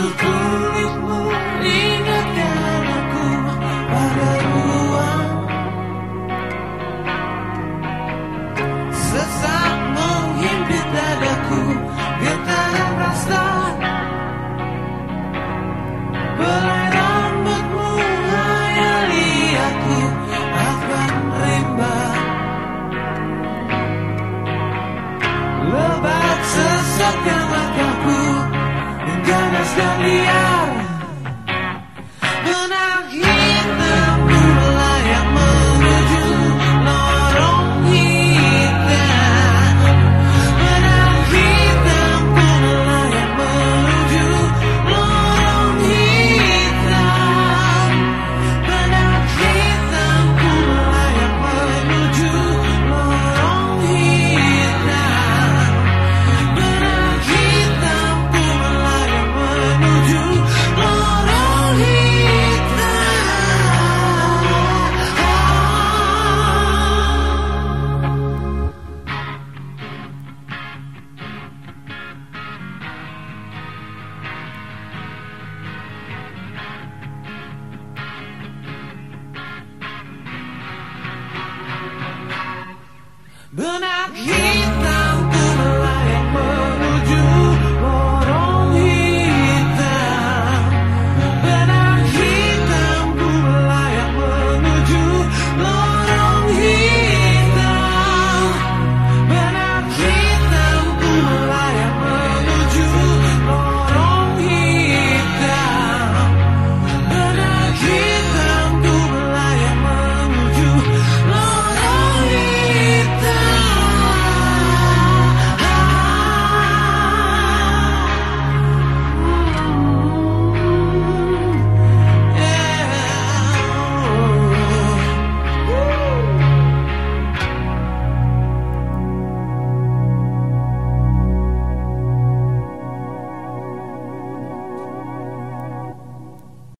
Sentuh kulitmu ingatkan ganas Benang hitam